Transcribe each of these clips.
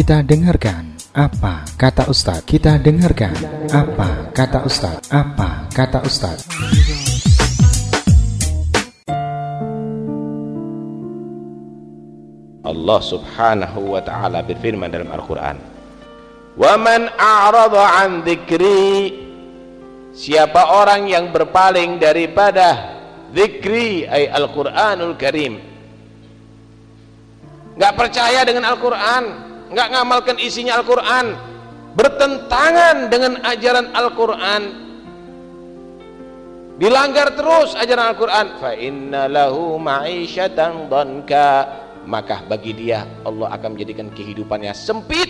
Kita dengarkan apa kata Ustadz. Kita dengarkan apa kata Ustadz. Apa kata Ustadz. Allah subhanahu wa ta'ala berfirman dalam Al-Quran Wa man a'rada an dhikri Siapa orang yang berpaling daripada Dhikri ay Al-Quranul Karim Gak percaya dengan Al-Quran Gak ngamalkan isinya Al-Quran. Bertentangan dengan ajaran Al-Quran. Dilanggar terus ajaran Al-Quran. Fa inna lahu maka bagi dia Allah akan menjadikan kehidupannya sempit.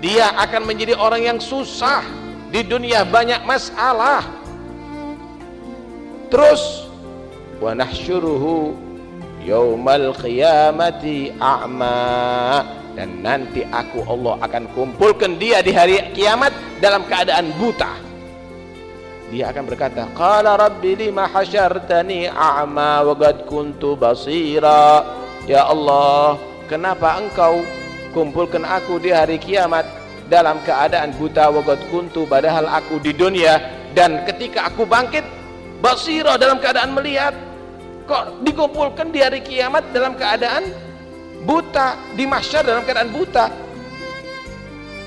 Dia akan menjadi orang yang susah. Di dunia banyak masalah. Terus wa nahsyuruhu yaumal qiyamati a'ma. Dan nanti aku Allah akan kumpulkan dia di hari kiamat dalam keadaan buta. Dia akan berkata qala rabbi lima hasyartani a'ma wa qad kuntu basira? Ya Allah kenapa engkau kumpulkan aku di hari kiamat dalam keadaan buta wa kuntu padahal aku di dunia? Dan ketika aku bangkit basira dalam keadaan melihat kok dikumpulkan di hari kiamat dalam keadaan buta di mahsyar dalam keadaan buta?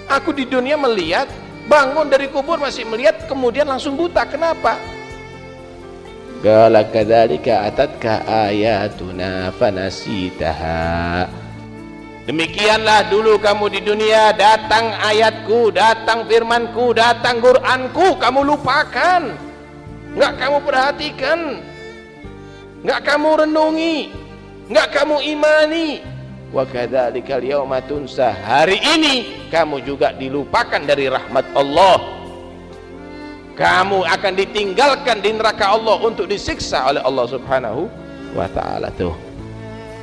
Aku di dunia melihat bangun dari kubur masih melihat kemudian langsung buta. Kenapa? Gala kadzalika atatka ayatuna fanasitaha. Demikianlah dulu kamu di dunia. Datang ayatku, datang firmanku, datang Qur'anku. Kamu lupakan. Enggak kamu perhatikan. Enggak kamu renungi. Enggak kamu imani. Wa kadzalikal yauma tunsa hari ini kamu juga dilupakan dari rahmat Allah. Kamu akan ditinggalkan di neraka Allah untuk disiksa oleh Allah Subhanahu wa taala tuh.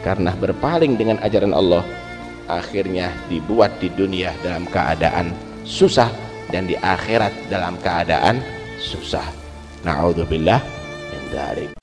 Karena berpaling dengan ajaran Allah akhirnya dibuat di dunia dalam keadaan susah dan di akhirat dalam keadaan susah. Naudzubillah min dzalik